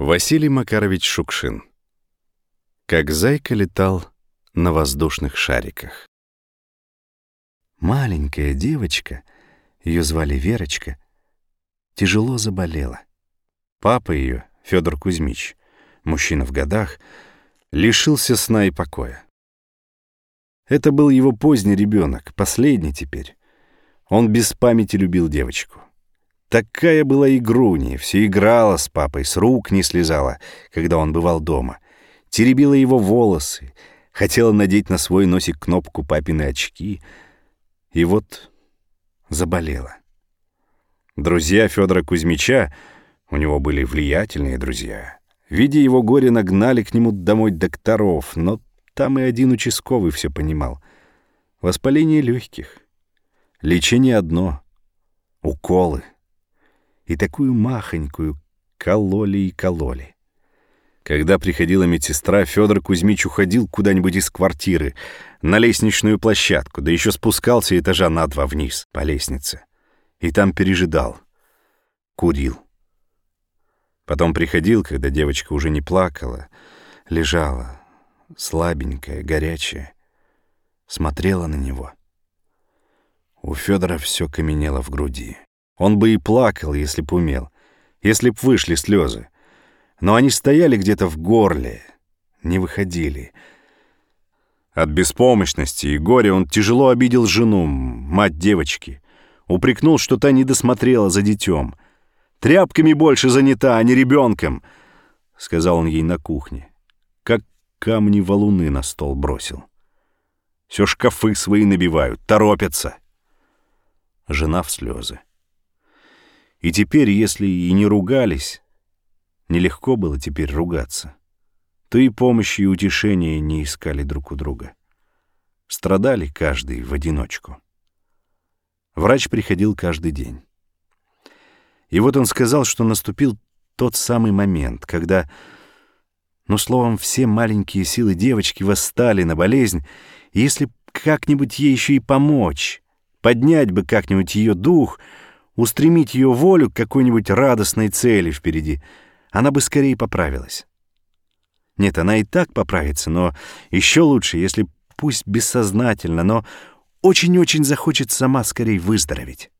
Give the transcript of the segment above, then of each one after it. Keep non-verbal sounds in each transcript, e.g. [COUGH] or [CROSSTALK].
Василий Макарович Шукшин. Как зайка летал на воздушных шариках. Маленькая девочка, ее звали Верочка, тяжело заболела. Папа ее, Федор Кузьмич, мужчина в годах, лишился сна и покоя. Это был его поздний ребенок, последний теперь. Он без памяти любил девочку. Такая была игруня, все играла с папой, с рук не слезала, когда он бывал дома. Теребила его волосы, хотела надеть на свой носик кнопку папины очки. И вот заболела. Друзья Федора Кузьмича, у него были влиятельные друзья, видя его горе, нагнали к нему домой докторов, но там и один участковый все понимал. Воспаление легких. Лечение одно — уколы — и такую махонькую кололи и кололи. Когда приходила медсестра, Федор Кузьмич уходил куда-нибудь из квартиры, на лестничную площадку, да еще спускался этажа на два вниз, по лестнице. И там пережидал. Курил. Потом приходил, когда девочка уже не плакала, лежала, слабенькая, горячая, смотрела на него. У Федора все каменело в груди. Он бы и плакал, если б умел, если б вышли слезы. Но они стояли где-то в горле, не выходили. От беспомощности и горя он тяжело обидел жену, мать девочки. Упрекнул, что та не досмотрела за детем. «Тряпками больше занята, а не ребенком», — сказал он ей на кухне. Как камни валуны на стол бросил. Все шкафы свои набивают, торопятся. Жена в слезы. И теперь, если и не ругались, нелегко было теперь ругаться, то и помощи и утешения не искали друг у друга. Страдали каждый в одиночку. Врач приходил каждый день. И вот он сказал, что наступил тот самый момент, когда, ну, словом, все маленькие силы девочки восстали на болезнь, и если как-нибудь ей еще и помочь, поднять бы как-нибудь ее дух — устремить ее волю к какой-нибудь радостной цели впереди, она бы скорее поправилась. Нет, она и так поправится, но еще лучше, если пусть бессознательно, но очень-очень захочет сама скорее выздороветь.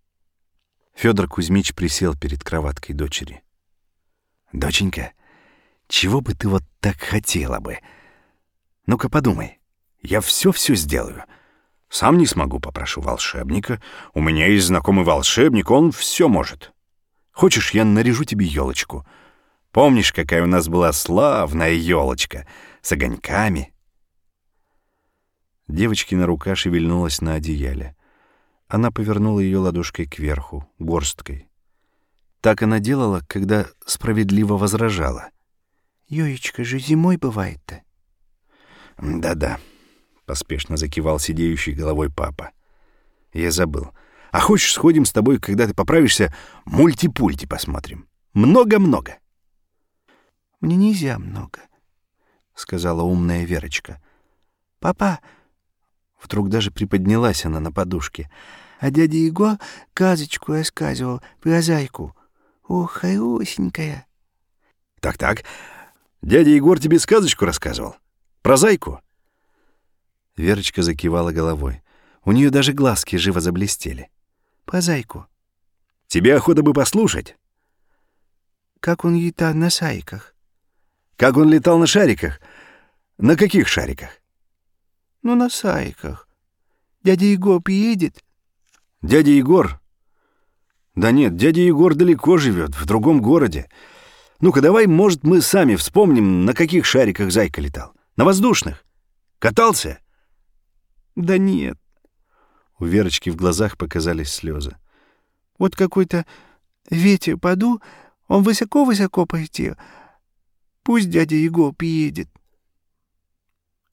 Федор Кузьмич присел перед кроваткой дочери. «Доченька, чего бы ты вот так хотела бы? Ну-ка подумай, я все-все сделаю». Сам не смогу, попрошу волшебника. У меня есть знакомый волшебник, он все может. Хочешь, я наряжу тебе елочку? Помнишь, какая у нас была славная елочка с огоньками?» Девочкина рука шевельнулась на одеяле. Она повернула ее ладошкой кверху, горсткой. Так она делала, когда справедливо возражала. «Ёечка же зимой бывает-то». «Да-да», поспешно закивал сидеющий головой папа. Я забыл. А хочешь, сходим с тобой, когда ты поправишься, мультипульти посмотрим? Много-много. Мне нельзя много, сказала умная Верочка. Папа, вдруг даже приподнялась она на подушке. А дядя Егор казочку рассказывал про зайку. Ох, хорошенькая. Так-так, дядя Егор тебе сказочку рассказывал? Про зайку? Верочка закивала головой. У нее даже глазки живо заблестели. «По зайку». «Тебе охота бы послушать?» «Как он летал на шариках». «Как он летал на шариках? На каких шариках?» «Ну, на шариках. Дядя Егор приедет?» «Дядя Егор?» «Да нет, дядя Егор далеко живет, в другом городе. Ну-ка, давай, может, мы сами вспомним, на каких шариках зайка летал. На воздушных? Катался?» Да нет. У Верочки в глазах показались слезы. Вот какой-то ветер поду, он высоко-высоко полетел. Пусть дядя Егор приедет.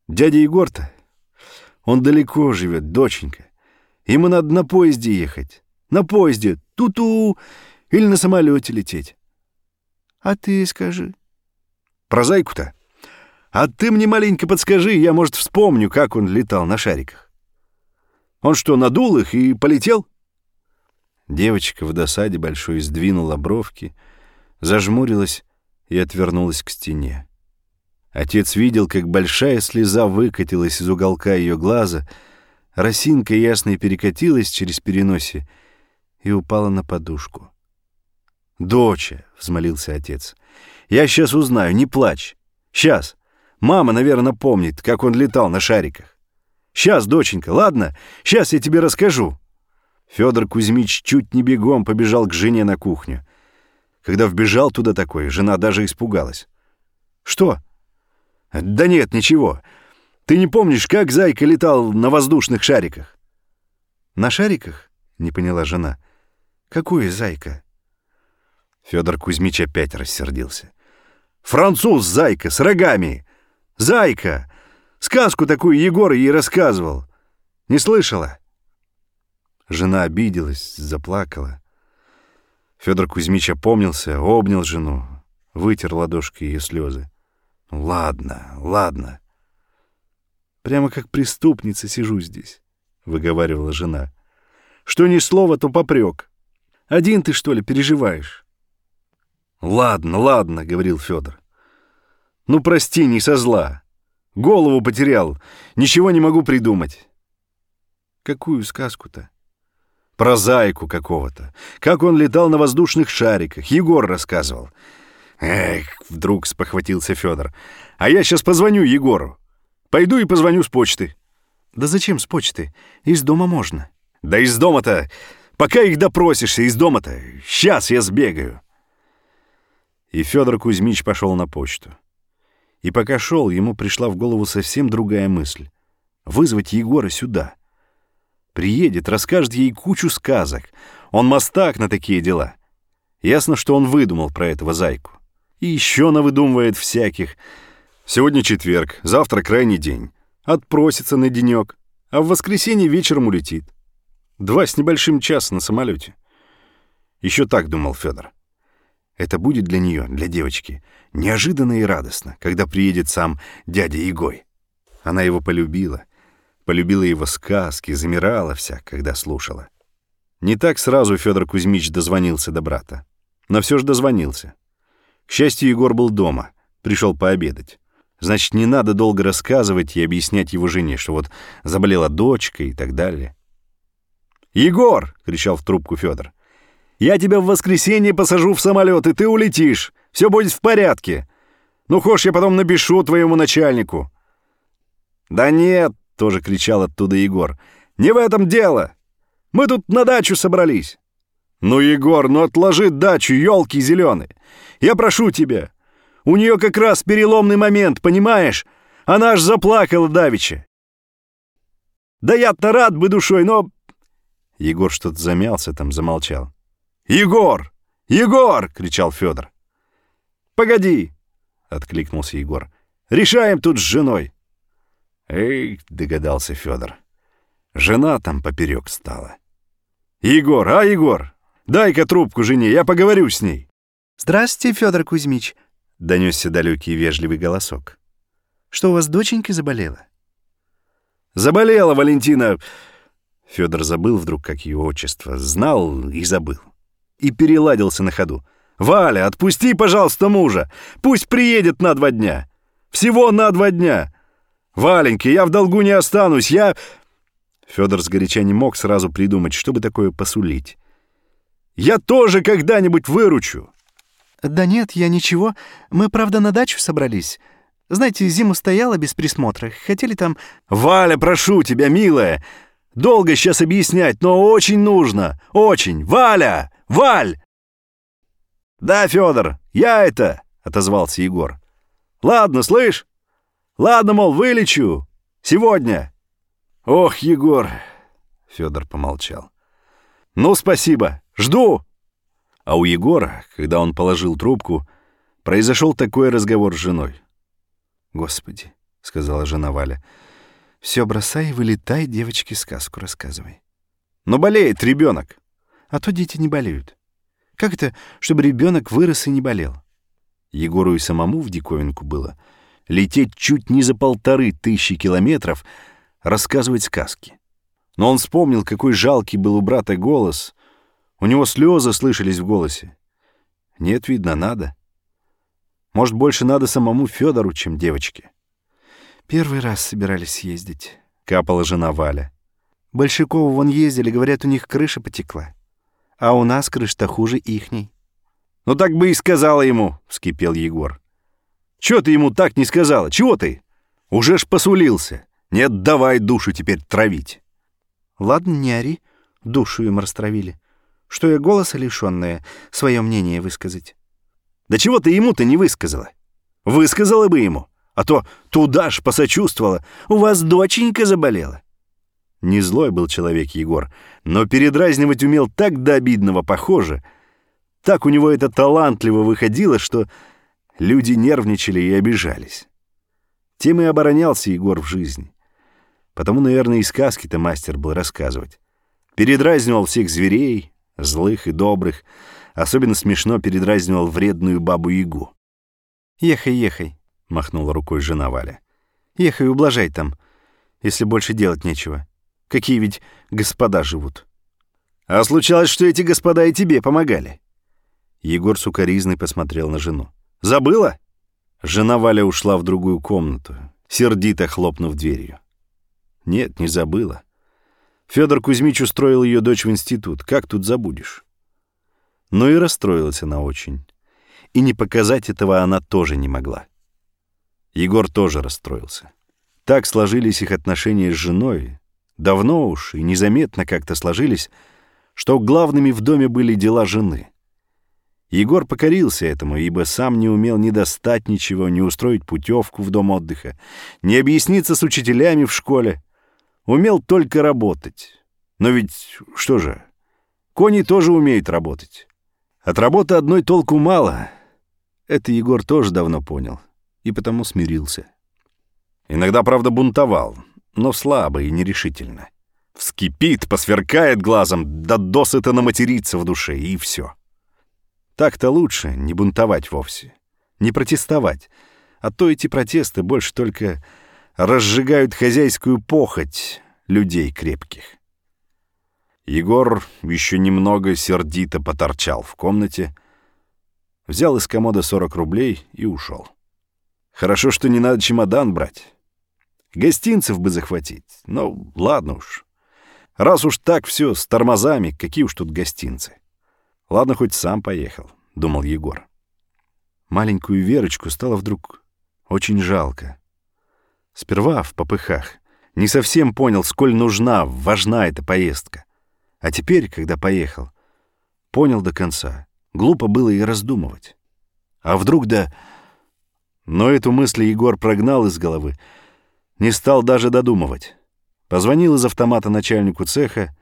Дядя Егор-то, он далеко живет, доченька. Ему надо на поезде ехать. На поезде, ту-ту, или на самолете лететь. А ты скажи. Про зайку-то? А ты мне маленько подскажи, я, может, вспомню, как он летал на шариках. Он что, надул их и полетел?» Девочка в досаде большой сдвинула бровки, зажмурилась и отвернулась к стене. Отец видел, как большая слеза выкатилась из уголка ее глаза, росинка ясно перекатилась через переносе и упала на подушку. «Доча!» — взмолился отец. «Я сейчас узнаю, не плачь. Сейчас. Мама, наверное, помнит, как он летал на шариках. Сейчас, доченька, ладно? Сейчас я тебе расскажу». Федор Кузьмич чуть не бегом побежал к жене на кухню. Когда вбежал туда такой, жена даже испугалась. «Что?» «Да нет, ничего. Ты не помнишь, как Зайка летал на воздушных шариках?» «На шариках?» — не поняла жена. «Какую Зайка?» Федор Кузьмич опять рассердился. «Француз Зайка с рогами! Зайка! Сказку такую Егор ей рассказывал. Не слышала?» Жена обиделась, заплакала. Федор Кузьмич опомнился, обнял жену, вытер ладошкой ее слезы. «Ладно, ладно. Прямо как преступница сижу здесь», — выговаривала жена. «Что ни слова, то попрек. Один ты, что ли, переживаешь?» «Ладно, ладно», — говорил Федор. «Ну, прости, не со зла. Голову потерял, ничего не могу придумать». «Какую сказку-то?» Про зайку какого-то. Как он летал на воздушных шариках. Егор рассказывал. Эх, вдруг спохватился Федор. А я сейчас позвоню Егору. Пойду и позвоню с почты. Да зачем с почты? Из дома можно. Да из дома-то... Пока их допросишься, из дома-то... Сейчас я сбегаю. И Федор Кузьмич пошел на почту. И пока шел, ему пришла в голову совсем другая мысль. Вызвать Егора сюда — Приедет, расскажет ей кучу сказок. Он мастак на такие дела. Ясно, что он выдумал про этого зайку. И еще навыдумывает всяких. Сегодня четверг, завтра крайний день. Отпросится на денек, а в воскресенье вечером улетит. Два с небольшим часа на самолете. Еще так думал Федор. Это будет для нее, для девочки, неожиданно и радостно, когда приедет сам дядя Егой. Она его полюбила — полюбила его сказки, замирала вся, когда слушала. Не так сразу Федор Кузьмич дозвонился до брата. Но все же дозвонился. К счастью, Егор был дома, пришел пообедать. Значит, не надо долго рассказывать и объяснять его жене, что вот заболела дочка и так далее. «Егор!» — кричал в трубку Федор. «Я тебя в воскресенье посажу в самолет, и ты улетишь. Все будет в порядке. Ну, хочешь, я потом напишу твоему начальнику». «Да нет, — тоже кричал оттуда Егор. «Не в этом дело! Мы тут на дачу собрались!» «Ну, Егор, ну отложи дачу, елки зеленые! Я прошу тебя! У нее как раз переломный момент, понимаешь? Она аж заплакала давеча!» «Да я-то рад бы душой, но...» Егор что-то замялся там, замолчал. «Егор! Егор!» — кричал Федор. «Погоди!» — откликнулся Егор. «Решаем тут с женой!» Эй, догадался Федор. Жена там поперек стала. Егор, а, Егор, дай-ка трубку жене, я поговорю с ней. Здравствуйте, Федор Кузьмич, донесся далекий вежливый голосок. Что у вас доченька заболела? Заболела Валентина. Федор забыл вдруг, как ее отчество, знал и забыл. И переладился на ходу. «Валя, отпусти, пожалуйста, мужа! Пусть приедет на два дня! Всего на два дня! Валенька, я в долгу не останусь, я...» Федор сгоряча не мог сразу придумать, чтобы такое посулить. «Я тоже когда-нибудь выручу!» «Да нет, я ничего. Мы, правда, на дачу собрались. Знаете, зиму стояла без присмотра. Хотели там...» «Валя, прошу тебя, милая! Долго сейчас объяснять, но очень нужно! Очень! Валя! Валь!» «Да, Федор, я это!» — отозвался Егор. «Ладно, слышь, Ладно, мол, вылечу. Сегодня. Ох, Егор. Федор помолчал. Ну, спасибо. Жду. А у Егора, когда он положил трубку, произошел такой разговор с женой. Господи, сказала жена Валя. Все бросай и вылетай, девочке сказку рассказывай. Но болеет ребенок. А то дети не болеют. Как это, чтобы ребенок вырос и не болел? Егору и самому в диковинку было — лететь чуть не за полторы тысячи километров, рассказывать сказки. Но он вспомнил, какой жалкий был у брата голос. У него слезы слышались в голосе. Нет, видно, надо. Может, больше надо самому Федору, чем девочке. Первый раз собирались съездить. Капала жена Валя. Большакову вон ездили, говорят, у них крыша потекла. А у нас крыша-то хуже ихней. «Ну так бы и сказала ему», — вскипел Егор. «Чего ты ему так не сказала? Чего ты? Уже ж посулился. Нет, давай душу теперь травить». Ладно, не ори, душу им растравили. Что я голоса лишённая, свое мнение высказать. Да чего ты ему-то не высказала? Высказала бы ему, а то туда ж посочувствовала. У вас доченька заболела. Не злой был человек Егор, но передразнивать умел так до обидного похоже. Так у него это талантливо выходило, что люди нервничали и обижались. Тем и оборонялся Егор в жизни. Потому, наверное, и сказки-то мастер был рассказывать. Передразнивал всех зверей, злых и добрых. Особенно смешно передразнивал вредную бабу-ягу. «Ехай, ехай», — махнула рукой жена Валя. «Ехай, ублажай там, если больше делать нечего. Какие ведь господа живут». «А случалось, что эти господа и тебе помогали?» Егор сукоризный посмотрел на жену. «Забыла?» Жена Валя ушла в другую комнату, сердито хлопнув дверью. Нет, не забыла. Федор Кузьмич устроил ее дочь в институт. Как тут забудешь? Но и расстроилась она очень. И не показать этого она тоже не могла. Егор тоже расстроился. Так сложились их отношения с женой. Давно уж и незаметно как-то сложились, что главными в доме были дела жены. Егор покорился этому, ибо сам не умел ни достать ничего, ни устроить путевку в дом отдыха, ни объясниться с учителями в школе, Умел только работать. Но ведь что же, кони тоже умеют работать. От работы одной толку мало. Это Егор тоже давно понял и потому смирился. Иногда, правда, бунтовал, но слабо и нерешительно. Вскипит, посверкает глазом, да досыта наматерится в душе, и все. Так-то лучше не бунтовать вовсе, не протестовать, а то эти протесты больше только разжигают хозяйскую похоть людей крепких. Егор еще немного сердито поторчал в комнате, взял из комода 40 рублей и ушел. Хорошо, что не надо чемодан брать. Гостинцев бы захватить. Ну, ладно уж. Раз уж так все с тормозами, какие уж тут гостинцы. Ладно, хоть сам поехал, — думал Егор. Маленькую Верочку стало вдруг очень жалко. Сперва в попыхах не совсем понял, сколь нужна, важна эта поездка. А теперь, когда поехал, понял до конца. Глупо было и раздумывать. А вдруг да... Но эту мысль Егор прогнал из головы, не стал даже додумывать. Позвонил из автомата начальнику цеха.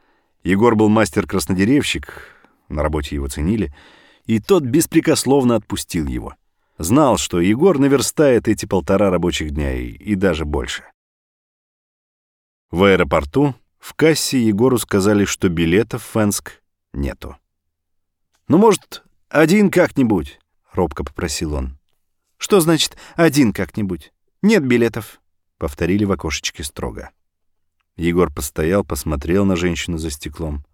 Егор был мастер-краснодеревщик, на работе его ценили, и тот беспрекословно отпустил его. Знал, что Егор наверстает эти полтора рабочих дня и, и даже больше. В аэропорту в кассе Егору сказали, что билетов в Фенск нету. «Ну, может, один как-нибудь?» — робко попросил он. «Что значит «один как-нибудь»? Нет билетов», — повторили в окошечке строго. Егор постоял, посмотрел на женщину за стеклом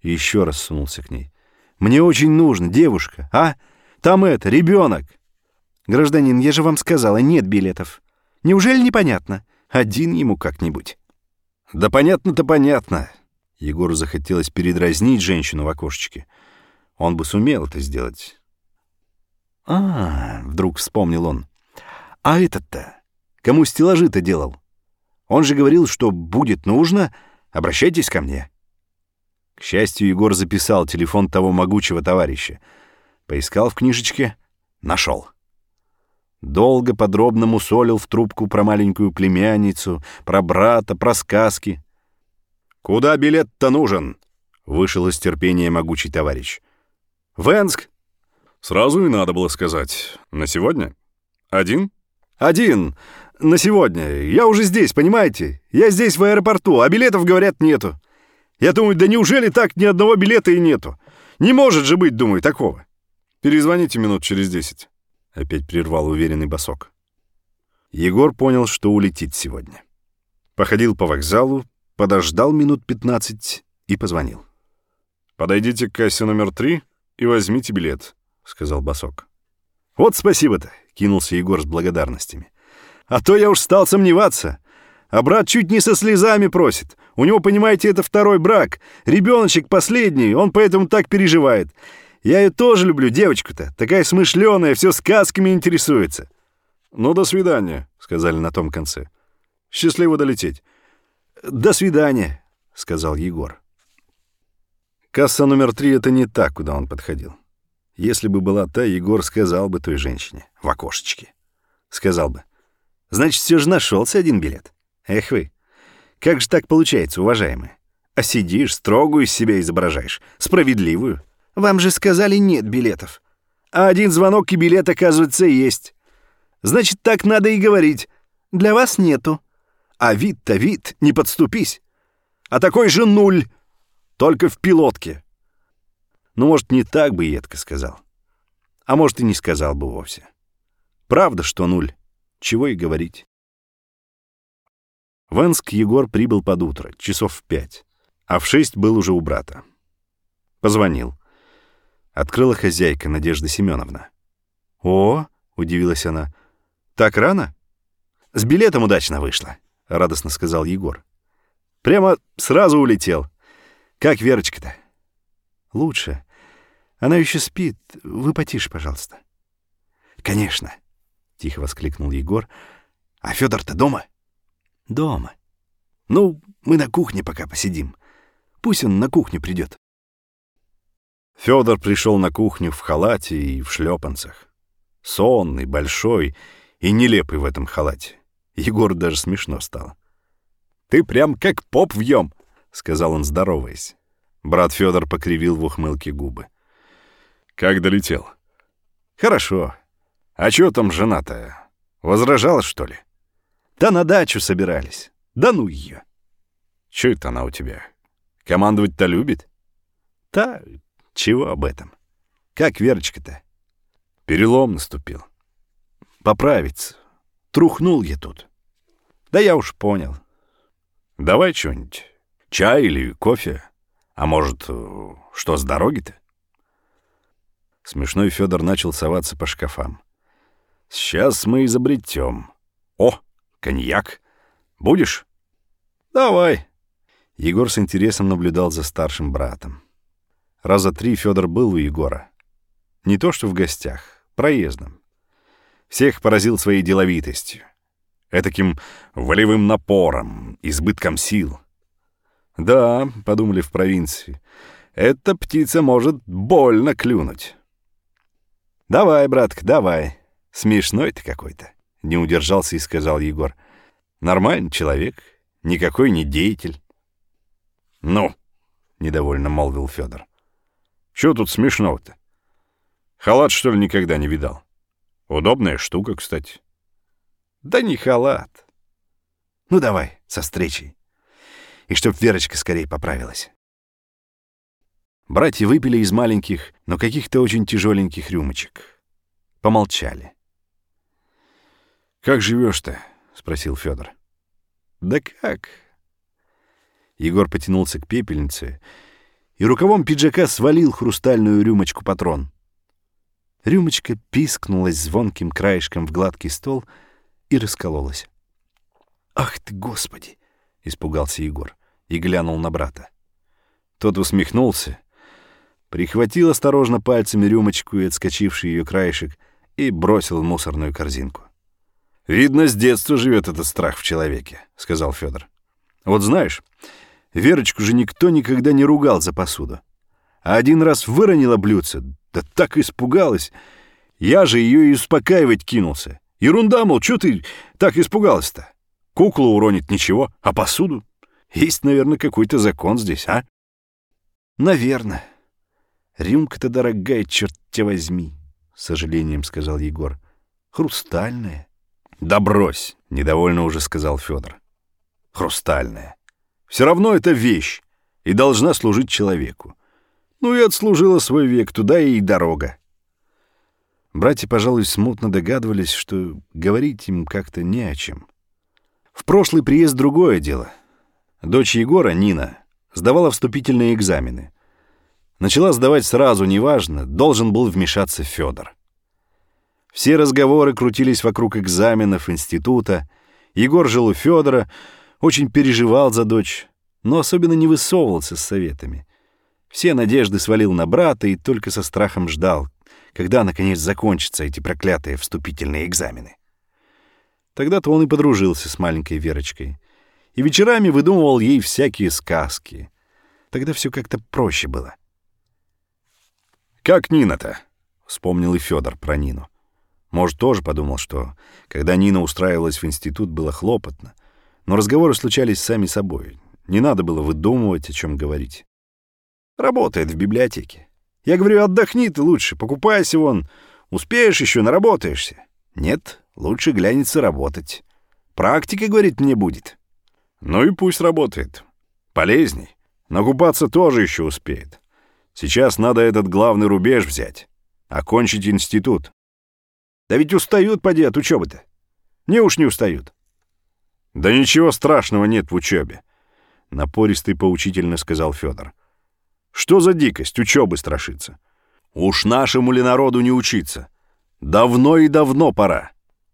и еще раз сунулся к ней. «Мне очень нужно, девушка, а? Там это, ребенок!» «Гражданин, я же вам сказала, нет билетов. Неужели непонятно? Один ему как-нибудь». «Да понятно-то понятно». Егору захотелось передразнить женщину в окошечке. Он бы сумел это сделать. «А, — вдруг вспомнил он, — а этот-то, кому стеллажи-то делал? Он же говорил, что будет нужно, обращайтесь ко мне». К счастью, Егор записал телефон того могучего товарища. Поискал в книжечке, нашел. Долго подробно мусолил в трубку про маленькую племянницу, про брата, про сказки. «Куда билет-то нужен?» — вышел из терпения могучий товарищ. «В Энск!» «Сразу и надо было сказать. На сегодня? Один?» «Один. На сегодня. Я уже здесь, понимаете? Я здесь, в аэропорту, а билетов, говорят, нету. Я думаю, да неужели так ни одного билета и нету? Не может же быть, думаю, такого». «Перезвоните минут через десять». — опять прервал уверенный босок. Егор понял, что улетит сегодня. Походил по вокзалу, подождал минут пятнадцать и позвонил. «Подойдите к кассе номер три и возьмите билет», — сказал босок. Вот спасибо-то, кинулся Егор с благодарностями. А то я уж стал сомневаться. А брат чуть не со слезами просит. У него, понимаете, это второй брак. Ребеночек последний, он поэтому так переживает. Я ее тоже люблю, девочку-то. Такая смышленая, все сказками интересуется. «Ну, до свидания», — сказали на том конце. «Счастливо долететь». «До свидания», — сказал Егор. Касса номер три — это не та, куда он подходил. Если бы была та, Егор сказал бы той женщине в окошечке. Сказал бы. «Значит, все же нашелся один билет. Эх вы, как же так получается, уважаемые? А сидишь, строгую из себя изображаешь, справедливую. Вам же сказали нет билетов. А один звонок и билет, оказывается, есть. Значит, так надо и говорить. Для вас нету. А вид-то вид, не подступись. А такой же нуль, только в пилотке. Ну, может, не так бы едко сказал. А может, и не сказал бы вовсе. Правда, что нуль. Чего и говорить. В Энск Егор прибыл под утро, часов в пять, а в шесть был уже у брата. Позвонил. Открыла хозяйка Надежда Семеновна. «О!» — удивилась она. «Так рано?» «С билетом удачно вышло», — радостно сказал Егор. «Прямо сразу улетел. Как Верочка-то?» «Лучше. Она еще спит. Вы потише, пожалуйста». «Конечно», — тихо воскликнул Егор. «А Федор-то дома?» «Дома. Ну, мы на кухне пока посидим. Пусть он на кухню придет». Федор пришел на кухню в халате и в шлепанцах. Сонный, большой и нелепый в этом халате. Егор даже смешно стало. «Ты прям как поп вьем», — сказал он, здороваясь. Брат Федор покривил в ухмылке губы. «Как долетел?» «Хорошо. А чё там жена-то? Возражала, что ли?» «Да на дачу собирались. Да ну её». «Чё это она у тебя? Командовать-то любит?» «Та, чего об этом? Как Верочка-то?» «Перелом наступил». «Поправиться. Трухнул я тут». «Да я уж понял». «Давай что-нибудь. Чай или кофе? А может, э, что с дороги-то?» Смешной Федор начал соваться по шкафам. «Сейчас мы изобретем. О, коньяк. Будешь?» «Давай». Егор с интересом наблюдал за старшим братом. Раза три Федор был у Егора. Не то что в гостях, проездом. Всех поразил своей деловитостью, этаким волевым напором, избытком сил. «Да», — подумали в провинции, — «эта птица может больно клюнуть». «Давай, братка, давай. Смешной ты какой-то», — не удержался и сказал Егор. «Нормальный человек, никакой не деятель». «Ну», — недовольно молвил Федор. «Чего тут смешного-то? Халат, что ли, никогда не видал? Удобная штука, кстати». «Да не халат. Ну давай, со встречей. И чтоб Верочка скорее поправилась». Братья выпили из маленьких, но каких-то очень тяжеленьких рюмочек. Помолчали. «Как живешь-то?» — спросил Федор. «Да как?» Егор потянулся к пепельнице и рукавом пиджака свалил хрустальную рюмочку патрон. Рюмочка пискнулась звонким краешком в гладкий стол и раскололась. «Ах ты, Господи!» — испугался Егор и глянул на брата. Тот усмехнулся прихватил осторожно пальцами рюмочку и отскочивший ее краешек и бросил в мусорную корзинку. «Видно, с детства живет этот страх в человеке», — сказал Федор. «Вот знаешь, Верочку же никто никогда не ругал за посуду. А один раз выронила блюдце, да так испугалась. Я же ее и успокаивать кинулся. Ерунда, мол, что ты так испугалась-то? Куклу уронит ничего, а посуду? Есть, наверное, какой-то закон здесь, а?» «Наверное», Рюмка-то дорогая, черт тебя возьми, — с сожалением сказал Егор. Хрустальная. Да брось, — недовольно уже сказал Федор. Хрустальная. Все равно это вещь и должна служить человеку. Ну и отслужила свой век, туда и дорога. Братья, пожалуй, смутно догадывались, что говорить им как-то не о чем. В прошлый приезд другое дело. Дочь Егора, Нина, сдавала вступительные экзамены — Начала сдавать сразу, неважно, должен был вмешаться Федор. Все разговоры крутились вокруг экзаменов института. Егор жил у Федора, очень переживал за дочь, но особенно не высовывался с советами. Все надежды свалил на брата и только со страхом ждал, когда, наконец, закончатся эти проклятые вступительные экзамены. Тогда-то он и подружился с маленькой Верочкой. И вечерами выдумывал ей всякие сказки. Тогда все как-то проще было. «Как Нина-то?» — вспомнил и Федор про Нину. Может, тоже подумал, что, когда Нина устраивалась в институт, было хлопотно. Но разговоры случались сами собой. Не надо было выдумывать, о чем говорить. Работает в библиотеке. Я говорю, отдохни ты лучше, покупайся вон. Успеешь еще, наработаешься. Нет, лучше глянется работать. Практика, говорит, мне будет. Ну и пусть работает. Полезней. Но купаться тоже еще успеет. Сейчас надо этот главный рубеж взять. Окончить институт. Да ведь устают, поди, от учебы-то. Не уж не устают. Да ничего страшного нет в учебе. Напористый поучительно сказал Федор. Что за дикость учебы страшиться? Уж нашему ли народу не учиться? Давно и давно пора.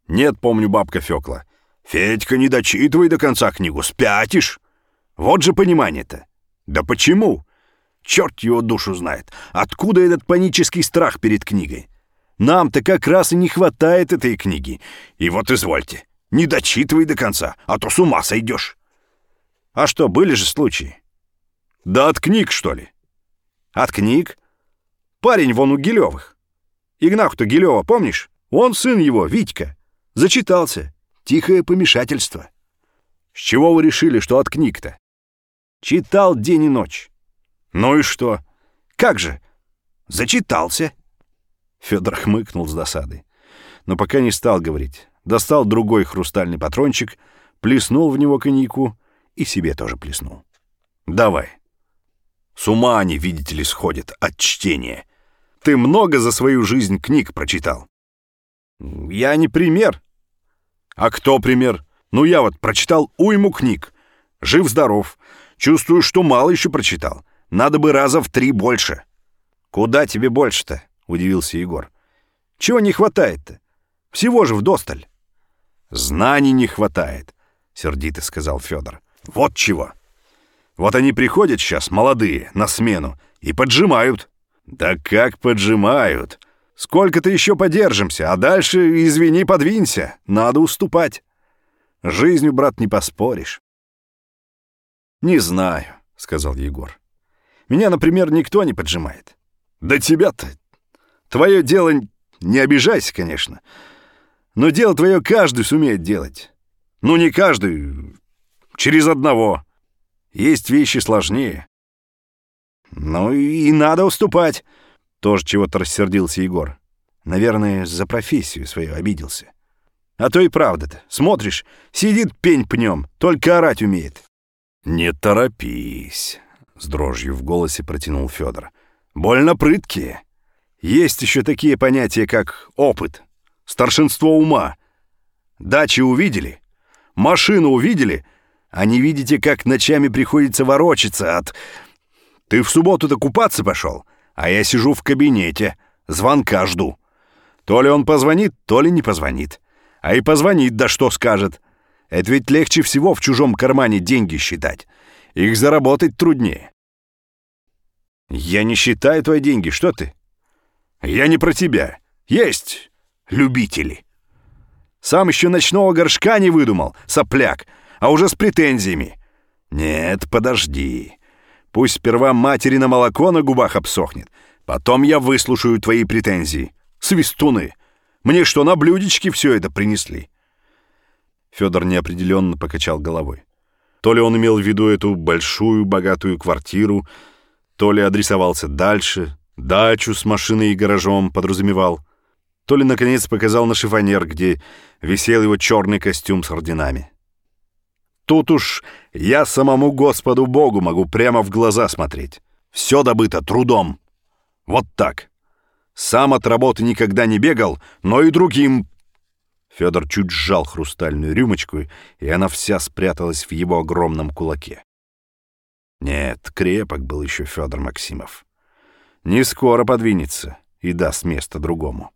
Нет, помню, бабка Фёкла. Федька, не дочитывай до конца книгу, спятишь. Вот же понимание-то. Да почему? Черт его душу знает. Откуда этот панический страх перед книгой? Нам-то как раз и не хватает этой книги. И вот извольте, не дочитывай до конца, а то с ума сойдешь. А что, были же случаи? Да от книг, что ли? От книг? Парень вон у Гилевых. Игнаху-то Гилева, помнишь? Он сын его, Витька. Зачитался. Тихое помешательство. С чего вы решили, что от книг-то? Читал день и ночь. Ну и что? Как же? Зачитался. Федор хмыкнул с досадой. Но пока не стал говорить. Достал другой хрустальный патрончик, плеснул в него коньяку и себе тоже плеснул. «Давай, с ума они, видите ли, сходят от чтения. Ты много за свою жизнь книг прочитал. Я не пример. А кто пример? Ну, я вот прочитал уйму книг. Жив-здоров. Чувствую, что мало еще прочитал. Надо бы раза в три больше. Куда тебе больше-то? Удивился Егор. Чего не хватает-то? Всего же вдосталь. Знаний не хватает, сердито сказал Федор. Вот чего. Вот они приходят сейчас, молодые, на смену, и поджимают. Да как поджимают? Сколько-то еще подержимся, а дальше, извини, подвинься. Надо уступать. Жизнью, брат, не поспоришь. «Не знаю», — сказал Егор. «Меня, например, никто не поджимает». «Да тебя-то... Твое дело... Не обижайся, конечно. Но дело твое каждый сумеет делать. Ну, не каждый. Через одного. Есть вещи сложнее. Ну и надо уступать. Тоже чего-то рассердился Егор. Наверное, за профессию свою обиделся. А то и правда-то. Смотришь, сидит пень пнем, только орать умеет. Не торопись, с дрожью в голосе протянул Федор. Больно прыткие. Есть еще такие понятия, как опыт, старшинство ума. Дачи увидели, машину увидели, а не видите, как ночами приходится ворочаться от... Ты в субботу-то купаться пошел, а я сижу в кабинете, звонка жду. То ли он позвонит, то ли не позвонит. А и позвонит, да что скажет. Это ведь легче всего в чужом кармане деньги считать. Их заработать труднее. Я не считаю твои деньги, что ты? Я не про тебя. Есть любители. Сам еще ночного горшка не выдумал, сопляк а уже с претензиями. Нет, подожди. Пусть сперва матери на молоко на губах обсохнет. Потом я выслушаю твои претензии. Свистуны. Мне что, на блюдечке все это принесли?» Федор неопределенно покачал головой. То ли он имел в виду эту большую богатую квартиру, то ли адресовался дальше, дачу с машиной и гаражом подразумевал, то ли, наконец, показал на шифонер, где висел его черный костюм с орденами. Тут уж я самому Господу Богу могу прямо в глаза смотреть. Все добыто трудом. Вот так. Сам от работы никогда не бегал, но и другим... Федор чуть сжал хрустальную рюмочку, и она вся спряталась в его огромном кулаке. Нет, крепок был еще Федор Максимов. Не скоро подвинется и даст место другому.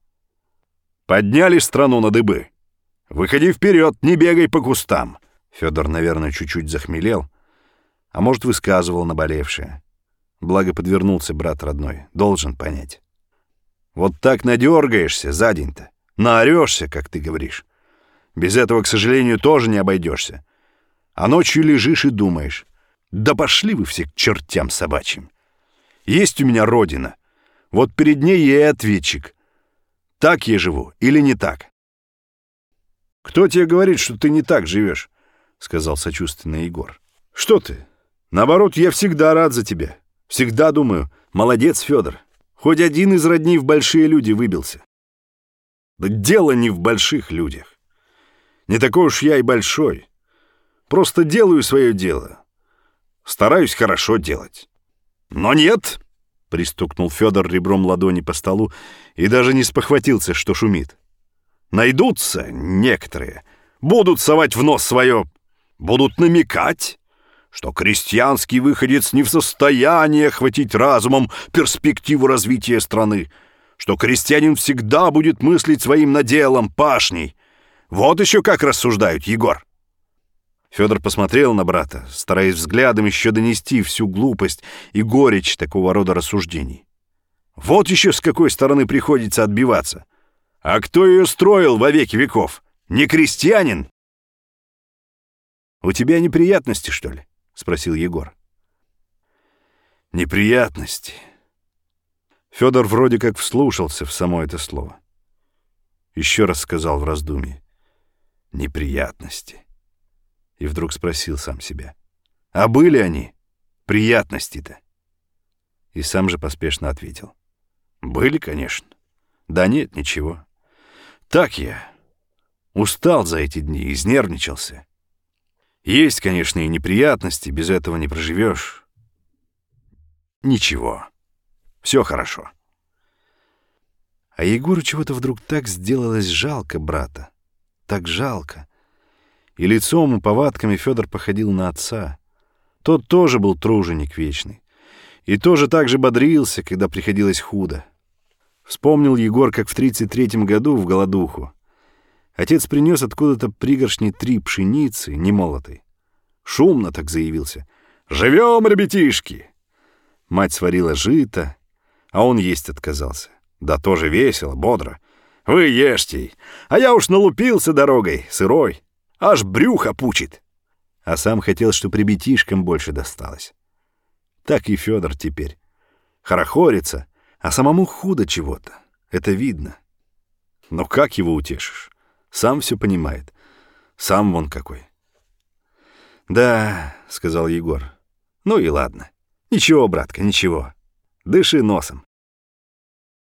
Подняли страну на дыбы. Выходи вперед, не бегай по кустам. Федор, наверное, чуть-чуть захмелел, а может, высказывал наболевшее. Благо подвернулся брат родной, должен понять. Вот так надергаешься за день-то, наорешься, как ты говоришь. Без этого, к сожалению, тоже не обойдешься. А ночью лежишь и думаешь, да пошли вы все к чертям собачьим. Есть у меня родина, вот перед ней я и ответчик. Так я живу или не так? Кто тебе говорит, что ты не так живешь? Сказал сочувственно Егор. Что ты? Наоборот, я всегда рад за тебя. Всегда думаю, молодец, Федор. Хоть один из родней в большие люди выбился. Да дело не в больших людях. Не такой уж я и большой. Просто делаю свое дело. Стараюсь хорошо делать. Но нет, — пристукнул Федор ребром ладони по столу и даже не спохватился, что шумит. Найдутся некоторые, будут совать в нос свое, будут намекать, что крестьянский выходец не в состоянии охватить разумом перспективу развития страны, что крестьянин всегда будет мыслить своим наделом, пашней. Вот еще как рассуждают, Егор. Федор посмотрел на брата, стараясь взглядом еще донести всю глупость и горечь такого рода рассуждений. Вот еще с какой стороны приходится отбиваться. А кто ее строил во веки веков? Не крестьянин? «У тебя неприятности, что ли?» — спросил Егор. «Неприятности». Федор вроде как вслушался в само это слово. Еще раз сказал в раздумье. «Неприятности». И вдруг спросил сам себя. «А были они? Приятности-то?» И сам же поспешно ответил. «Были, конечно. Да нет, ничего. Так я. Устал за эти дни, изнервничался. Есть, конечно, и неприятности, без этого не проживешь. Ничего. Все хорошо. А Егору чего-то вдруг так сделалось жалко брата. Так жалко. И лицом и повадками Федор походил на отца. Тот тоже был труженик вечный. И тоже так же бодрился, когда приходилось худо. Вспомнил Егор, как в 33-м году в голодуху Отец принес откуда-то пригоршни три пшеницы, немолотой. Шумно так заявился. «Живем, ребятишки!» Мать сварила жито, а он есть отказался. Да тоже весело, бодро. «Вы ешьте, а я уж налупился дорогой, сырой. Аж брюхо пучит!» А сам хотел, чтоб ребятишкам больше досталось. Так и Федор теперь. Хорохорится, а самому худо чего-то. Это видно. Но как его утешишь? Сам все понимает. Сам вон какой. «Да», — сказал Егор. «Ну и ладно. Ничего, братка, ничего. Дыши носом».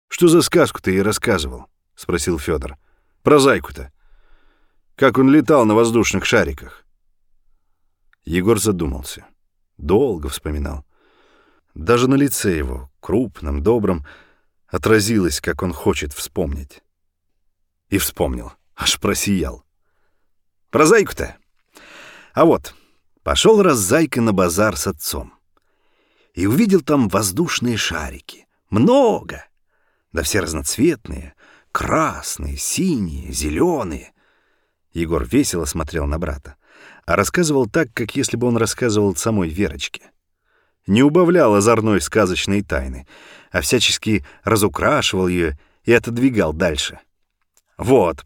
«Что за сказку ты ей рассказывал?» — спросил Федор. «Про зайку-то. Как он летал на воздушных шариках». Егор задумался. Долго вспоминал. Даже на лице его, крупном, добром, отразилось, как он хочет вспомнить. И вспомнил. Аж просиял. Про зайку-то? А вот, пошел раз зайка на базар с отцом. И увидел там воздушные шарики. Много. Да все разноцветные. Красные, синие, зеленые. Егор весело смотрел на брата, а рассказывал так, как если бы он рассказывал самой Верочке. Не убавлял озорной сказочной тайны, а всячески разукрашивал ее и отодвигал дальше. Вот,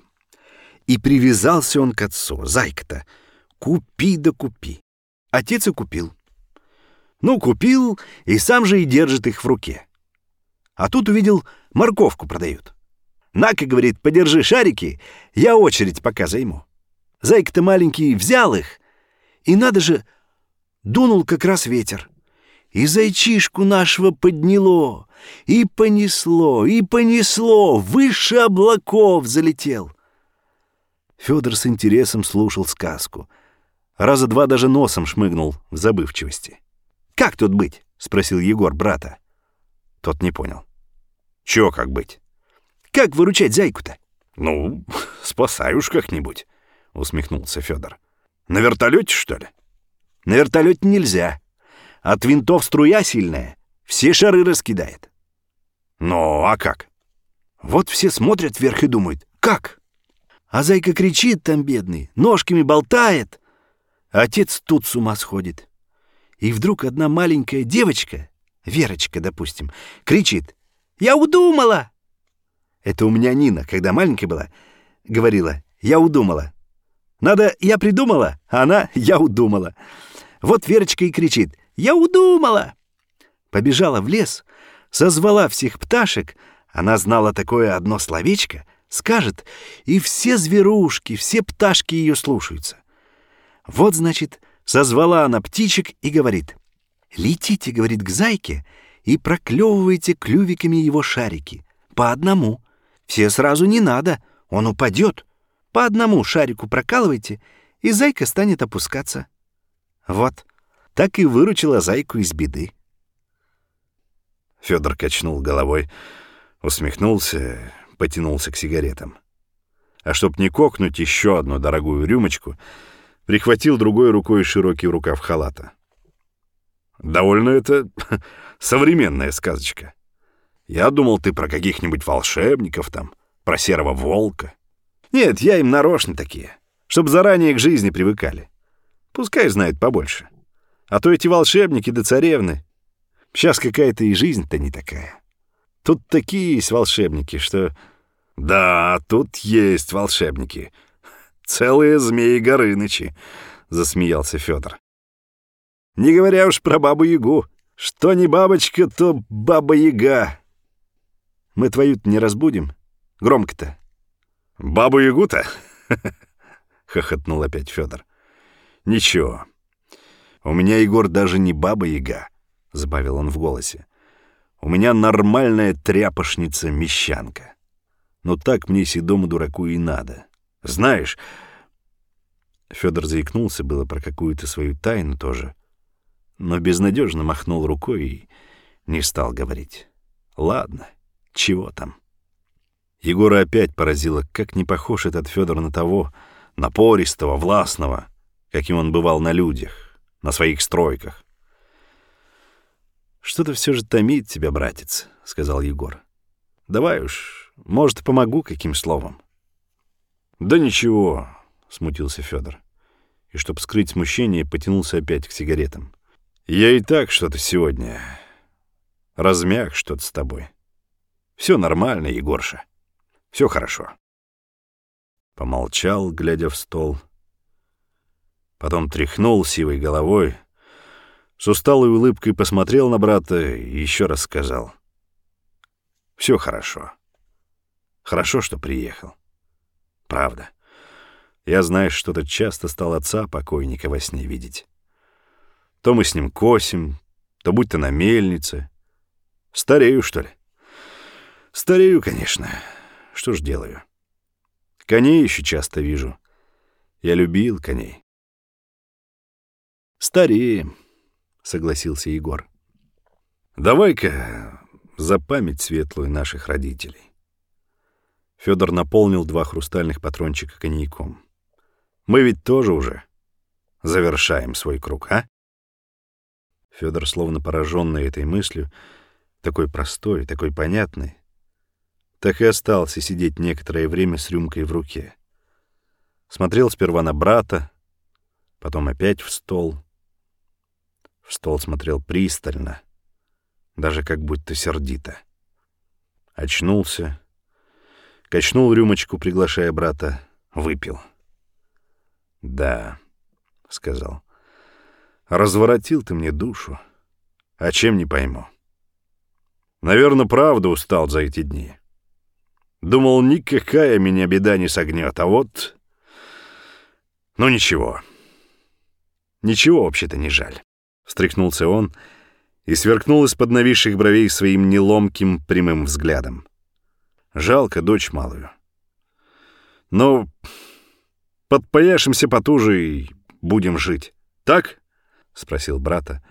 и привязался он к отцу, зайка-то. Купи да купи. Отец и купил. Ну, купил, и сам же и держит их в руке. А тут увидел, морковку продают. На-ка, говорит, подержи шарики, я очередь пока займу. Зайка-то маленький взял их, и надо же, дунул как раз ветер. И зайчишку нашего подняло, и понесло, и понесло, выше облаков залетел. Федор с интересом слушал сказку. Раза два даже носом шмыгнул в забывчивости. «Как тут быть?» — спросил Егор брата. Тот не понял. «Чё как быть?» «Как выручать зайку-то?» «Ну, спасай уж как-нибудь», — усмехнулся Федор. «На вертолете, что ли?» «На вертолете нельзя. От винтов струя сильная, все шары раскидает». «Ну, а как?» Вот все смотрят вверх и думают, Как? А зайка кричит там, бедный, ножками болтает. Отец тут с ума сходит. И вдруг одна маленькая девочка, Верочка, допустим, кричит «Я удумала!» Это у меня Нина, когда маленькая была, говорила «Я удумала». Надо «Я придумала», а она «Я удумала». Вот Верочка и кричит «Я удумала!» Побежала в лес, созвала всех пташек, она знала такое одно словечко, скажет, и все зверушки, все пташки ее слушаются. Вот, значит, созвала она птичек и говорит, «Летите, — говорит, — к зайке и проклевывайте клювиками его шарики, по одному. Все сразу не надо, он упадет. По одному шарику прокалывайте, и зайка станет опускаться». Вот, так и выручила зайку из беды. Федор качнул головой, усмехнулся, потянулся к сигаретам. А чтоб не кокнуть еще одну дорогую рюмочку, прихватил другой рукой широкий рукав халата. Довольно это [LAUGHS] современная сказочка. Я думал, ты про каких-нибудь волшебников там, про серого волка. Нет, я им нарочно такие, чтобы заранее к жизни привыкали. Пускай знают побольше. А то эти волшебники да царевны. Сейчас какая-то и жизнь-то не такая. Тут такие есть волшебники, что... Да, тут есть волшебники. Целые змеи Горынычи, — засмеялся Федор. Не говоря уж про бабу-ягу. Что не бабочка, то баба-яга. Мы твою-то не разбудим? Громко-то. Бабу-ягу-то? [LAUGHS] — хохотнул опять Федор. Ничего. У меня, Егор, даже не баба-яга, — забавил он в голосе. У меня нормальная тряпошница-мещанка. Но так мне седому дураку и надо. Знаешь... Федор заикнулся было про какую-то свою тайну тоже, но безнадежно махнул рукой и не стал говорить. Ладно, чего там. Егора опять поразило, как не похож этот Федор на того, напористого, властного, каким он бывал на людях, на своих стройках. «Что-то все же томит тебя, братец», — сказал Егор. «Давай уж, может, помогу каким словом». «Да ничего», — смутился Федор. И, чтобы скрыть смущение, потянулся опять к сигаретам. «Я и так что-то сегодня размяк что-то с тобой. Все нормально, Егорша. Все хорошо». Помолчал, глядя в стол. Потом тряхнул сивой головой — с усталой улыбкой посмотрел на брата и еще раз сказал. «Все хорошо. Хорошо, что приехал. Правда. Я, знаешь, что-то часто стал отца покойника во сне видеть. То мы с ним косим, то будь то на мельнице. Старею, что ли? Старею, конечно. Что ж делаю? Коней еще часто вижу. Я любил коней. Стареем. — согласился Егор. «Давай-ка за память светлую наших родителей». Федор наполнил два хрустальных патрончика коньяком. «Мы ведь тоже уже завершаем свой круг, а?» Федор, словно пораженный этой мыслью, такой простой, такой понятный, так и остался сидеть некоторое время с рюмкой в руке. Смотрел сперва на брата, потом опять в стол — в стол смотрел пристально, даже как будто сердито. Очнулся, качнул рюмочку, приглашая брата, выпил. «Да», — сказал, — «разворотил ты мне душу. А чем не пойму? Наверное, правда устал за эти дни. Думал, никакая меня беда не согнет, а вот... Ну, ничего. Ничего вообще-то не жаль. Встряхнулся он и сверкнул из-под нависших бровей своим неломким прямым взглядом. Жалко дочь малую. Но подпояшимся потуже и будем жить. Так? — спросил брата.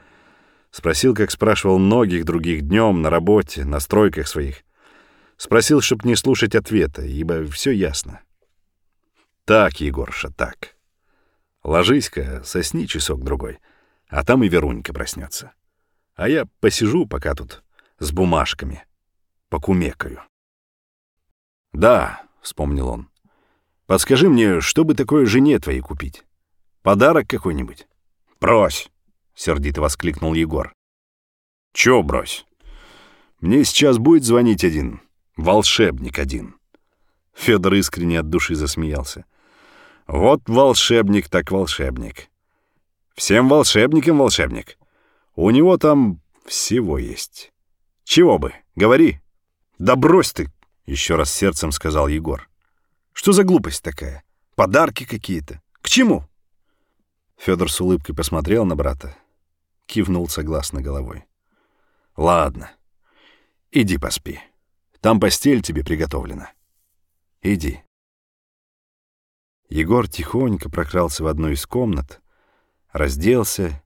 Спросил, как спрашивал многих других днем на работе, на стройках своих. Спросил, чтоб не слушать ответа, ибо все ясно. Так, Егорша, так. Ложись-ка, сосни часок-другой а там и Верунька проснется. А я посижу пока тут с бумажками, покумекаю. «Да», — вспомнил он. «Подскажи мне, что бы такое жене твоей купить? Подарок какой-нибудь?» «Брось!» — сердито воскликнул Егор. «Чё брось? Мне сейчас будет звонить один, волшебник один». Федор искренне от души засмеялся. «Вот волшебник так волшебник. Всем волшебникам волшебник. У него там всего есть. Чего бы, говори». «Да брось ты!» — еще раз сердцем сказал Егор. «Что за глупость такая? Подарки какие-то. К чему?» Федор с улыбкой посмотрел на брата, кивнул согласно головой. «Ладно, иди поспи. Там постель тебе приготовлена. Иди». Егор тихонько прокрался в одну из комнат, разделся,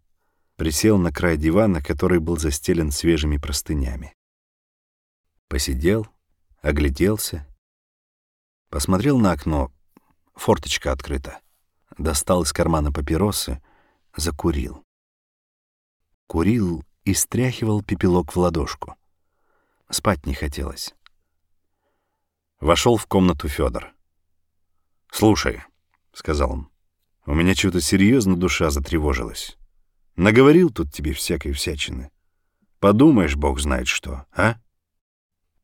присел на край дивана, который был застелен свежими простынями. Посидел, огляделся, посмотрел на окно, форточка открыта достал из кармана папиросы, закурил. Курил и стряхивал пепелок в ладошку. Спать не хотелось. Вошел в комнату Федор. «Слушай», — сказал он, — «у меня что-то серьезно душа затревожилась. Наговорил тут тебе всякой всячины. Подумаешь, бог знает что, а?»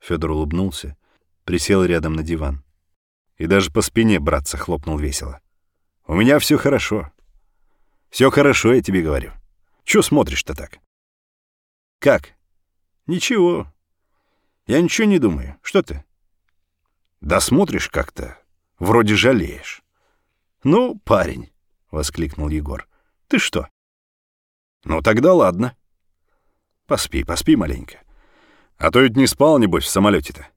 Федор улыбнулся, присел рядом на диван. И даже по спине братца хлопнул весело. У меня все хорошо. Все хорошо, я тебе говорю. Чего смотришь-то так? Как? Ничего. Я ничего не думаю. Что ты? Да смотришь как-то. Вроде жалеешь. Ну, парень, — воскликнул Егор. Ты что? Ну, тогда ладно. Поспи, поспи маленько. А то ведь не спал, небось, в самолете-то.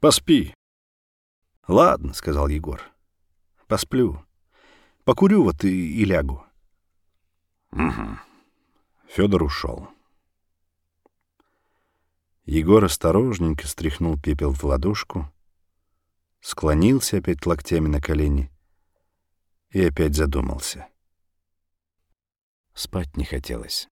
Поспи. Ладно, — сказал Егор. Посплю. Покурю вот и, и лягу. Угу. Федор ушел. Егор осторожненько стряхнул пепел в ладошку, склонился опять локтями на колени и опять задумался. Спать не хотелось.